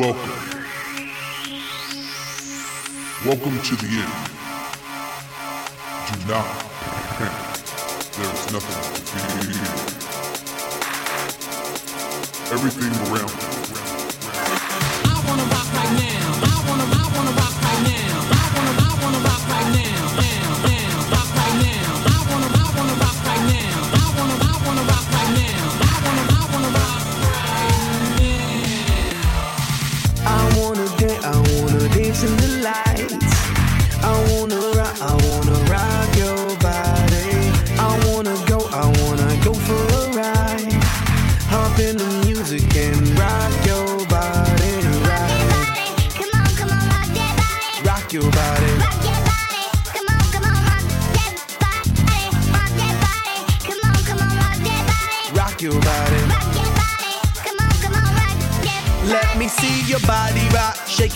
Welcome. Welcome to the end. Do not panic. There is nothing to fear. Everything around you. I wanna rock right now.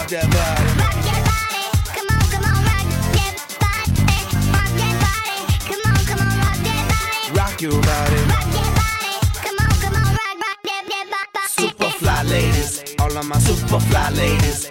Rock that body. Rock that body. Come on, come on, rock that body. Rock body. Come on, come on, rock body. Rock your body. Rock that body. Come on, come on, rock, rock body. Super fly ladies, all of my super fly ladies,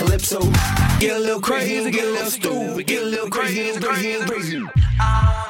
calypso. Get a little crazy, get a little stupid, get a little crazy, crazy, crazy. Hop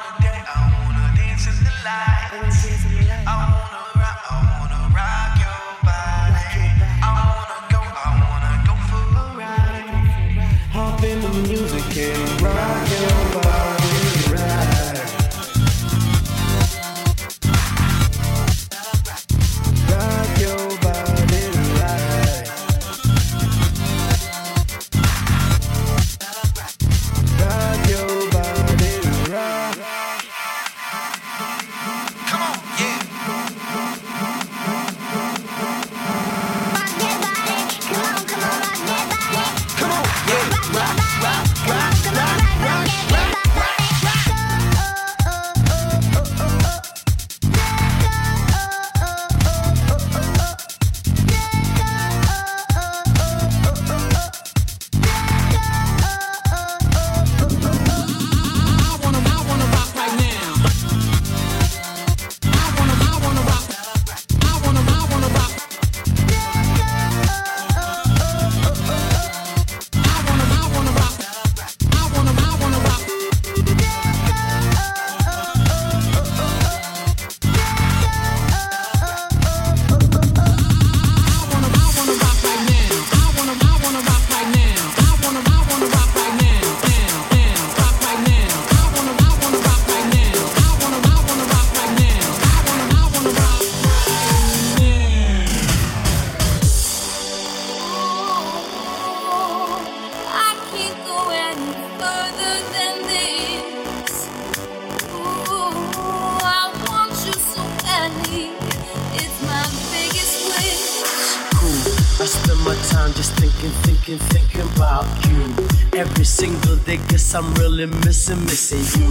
really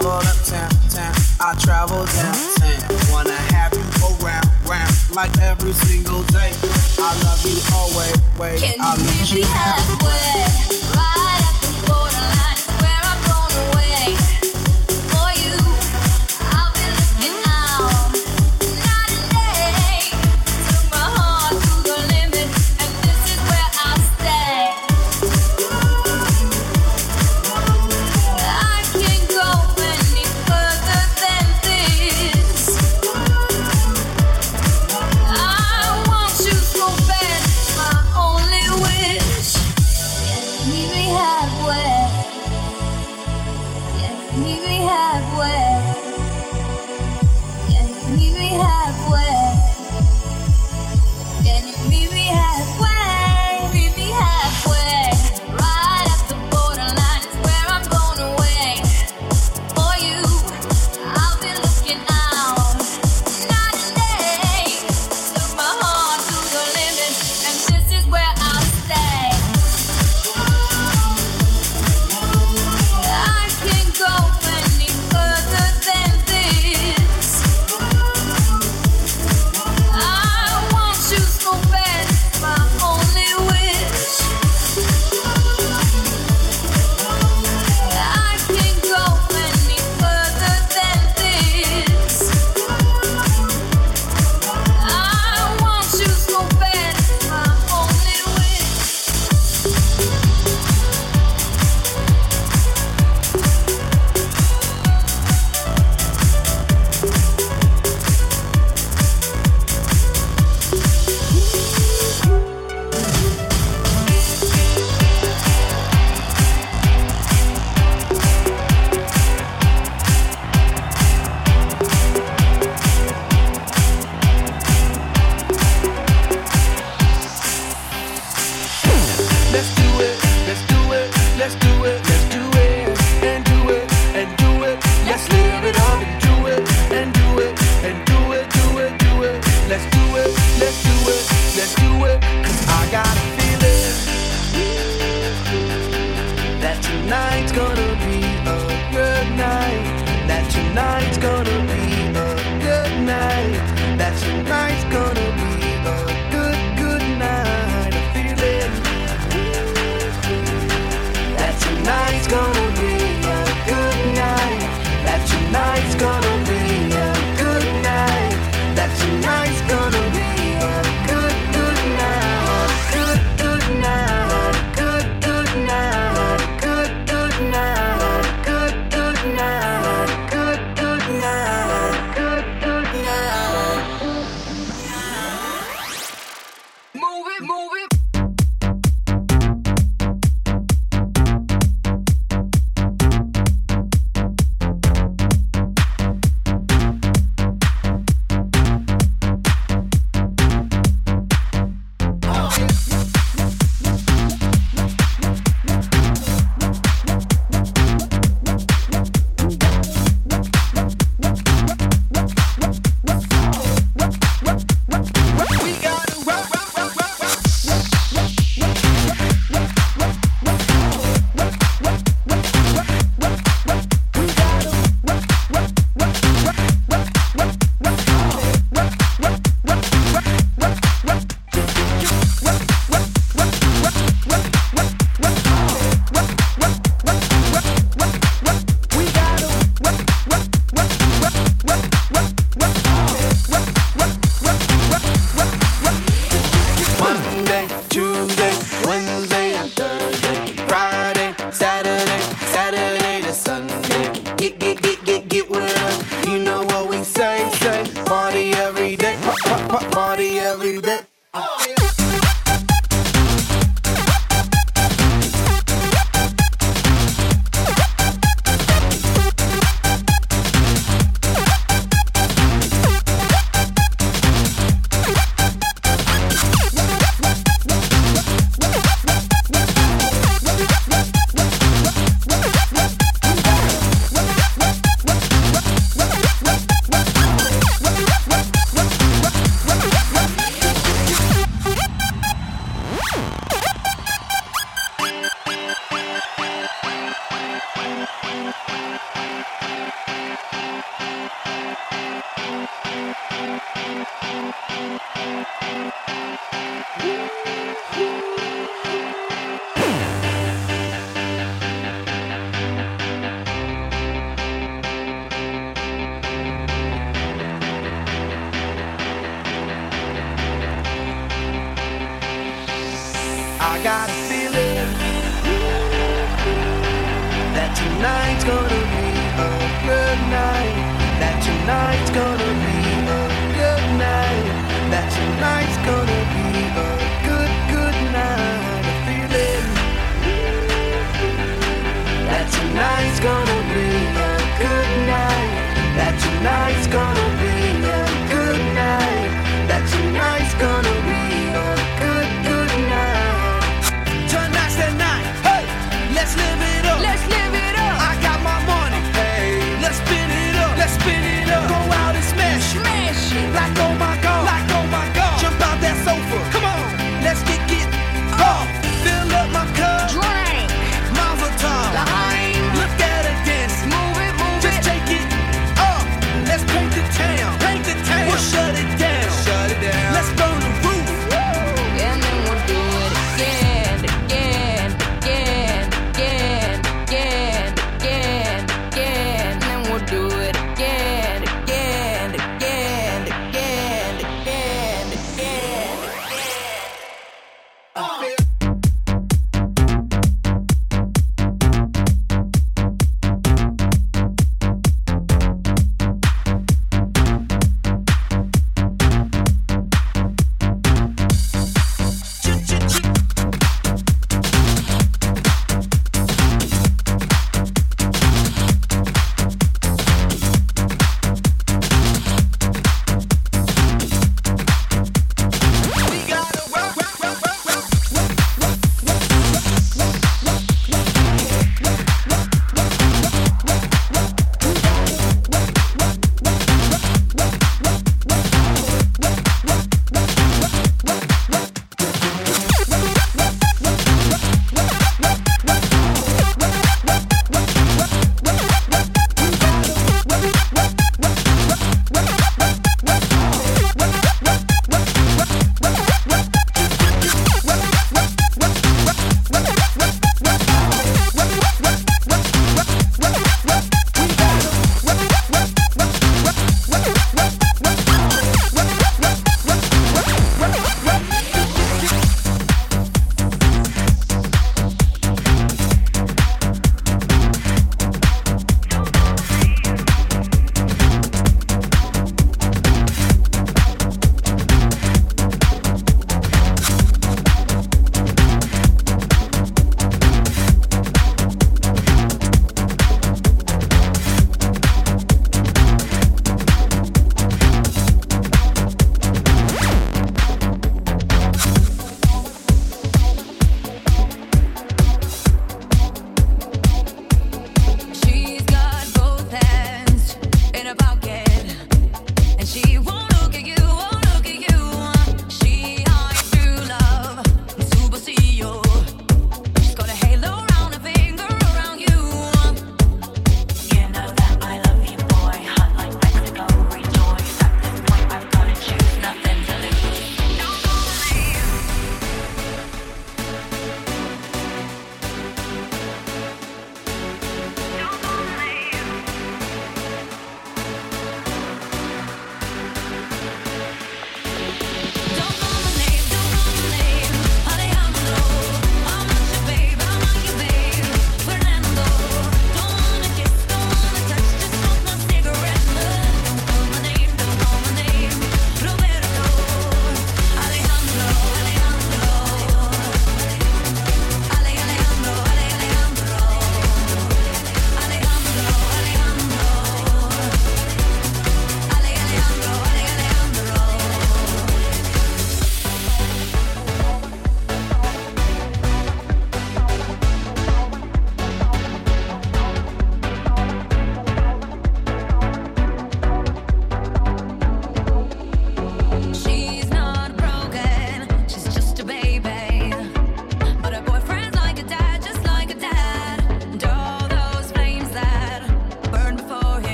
travel uptown, town. I travel down, downtown. Wanna have you around, round, like every single day. I love you always, wait. Can I'll you meet you halfway, halfway, right at the borderline.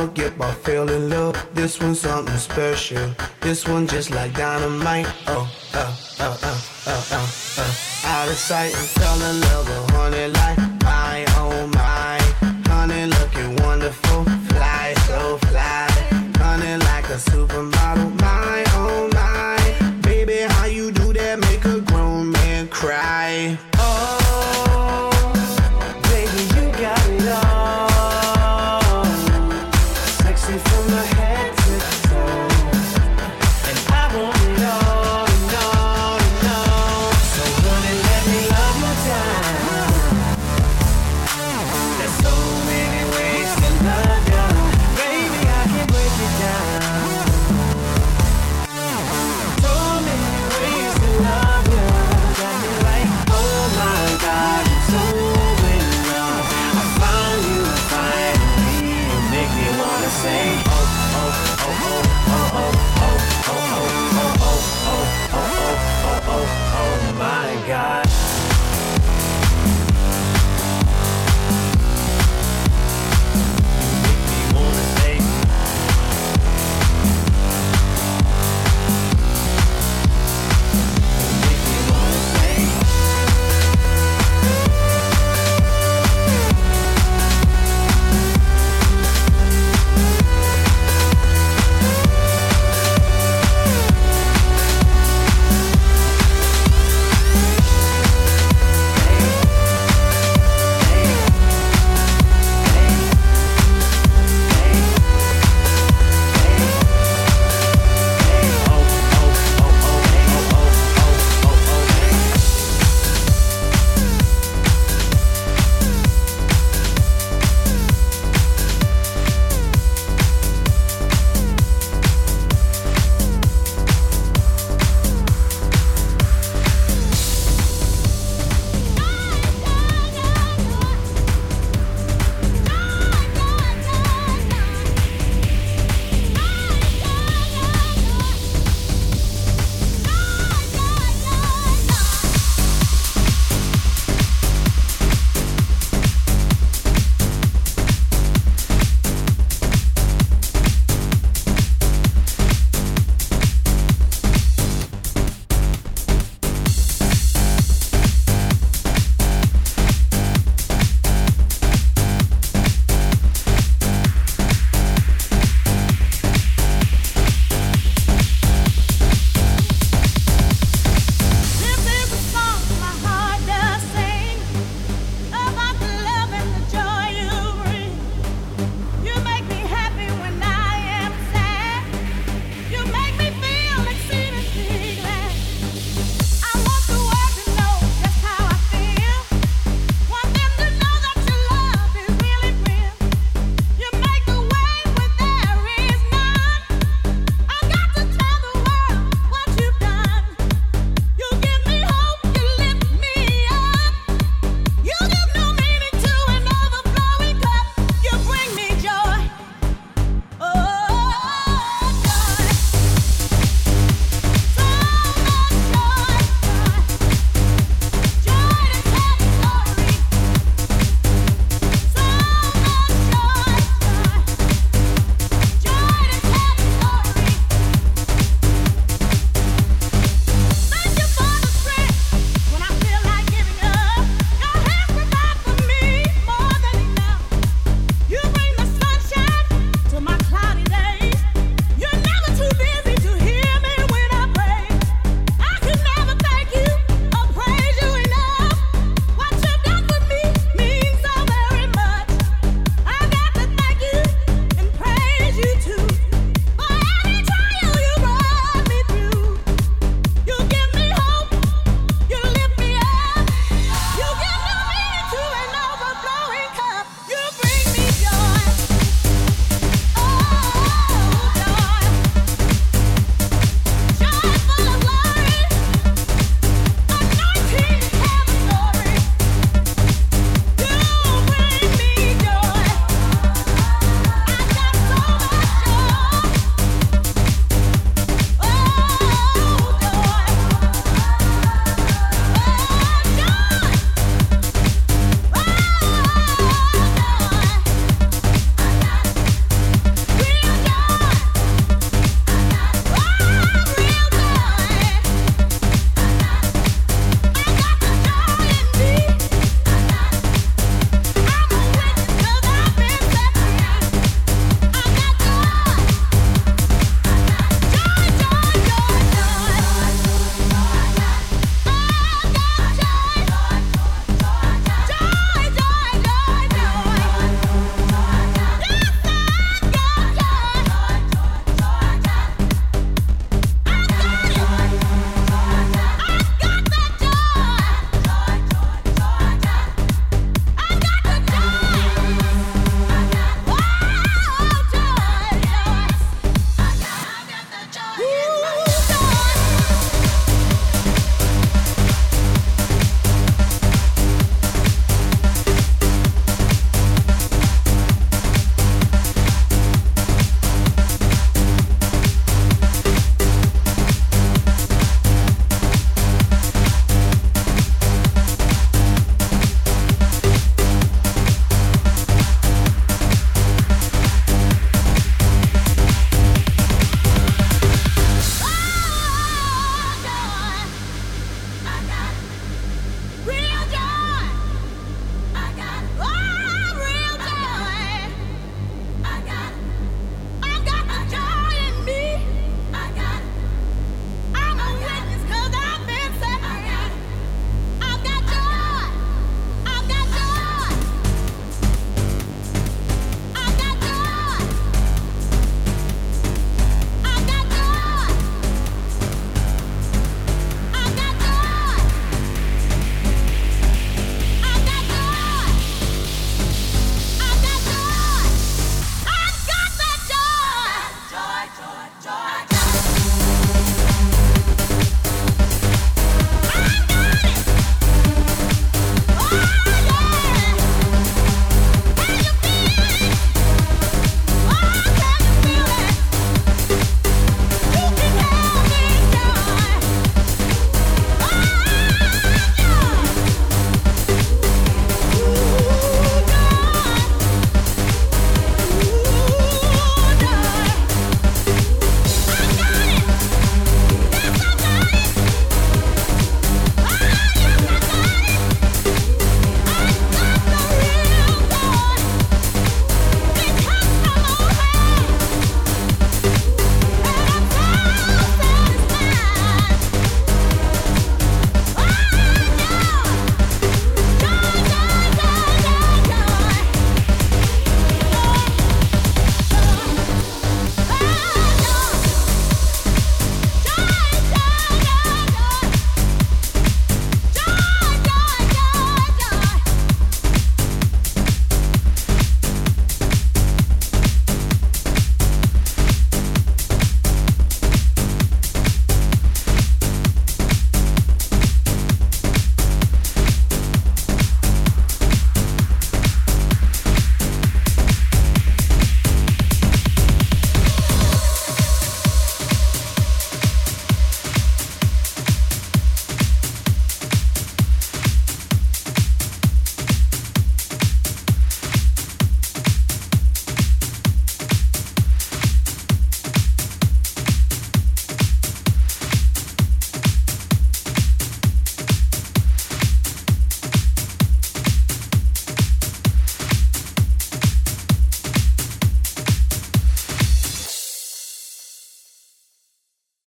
For one look. Yep, I fell in love. This one's something special. This one just like dynamite. Oh, oh, oh, oh, oh, oh, oh. Out of sight and fell in love with honey like say